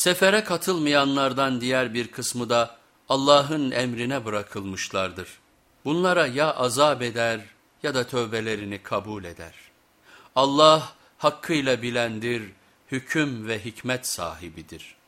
Sefere katılmayanlardan diğer bir kısmı da Allah'ın emrine bırakılmışlardır. Bunlara ya azap eder ya da tövbelerini kabul eder. Allah hakkıyla bilendir, hüküm ve hikmet sahibidir.''